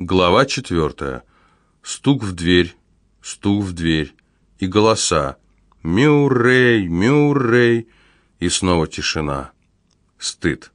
Глава четвертая. Стук в дверь, стук в дверь и голоса. Мюррей, Мюррей. И снова тишина. Стыд.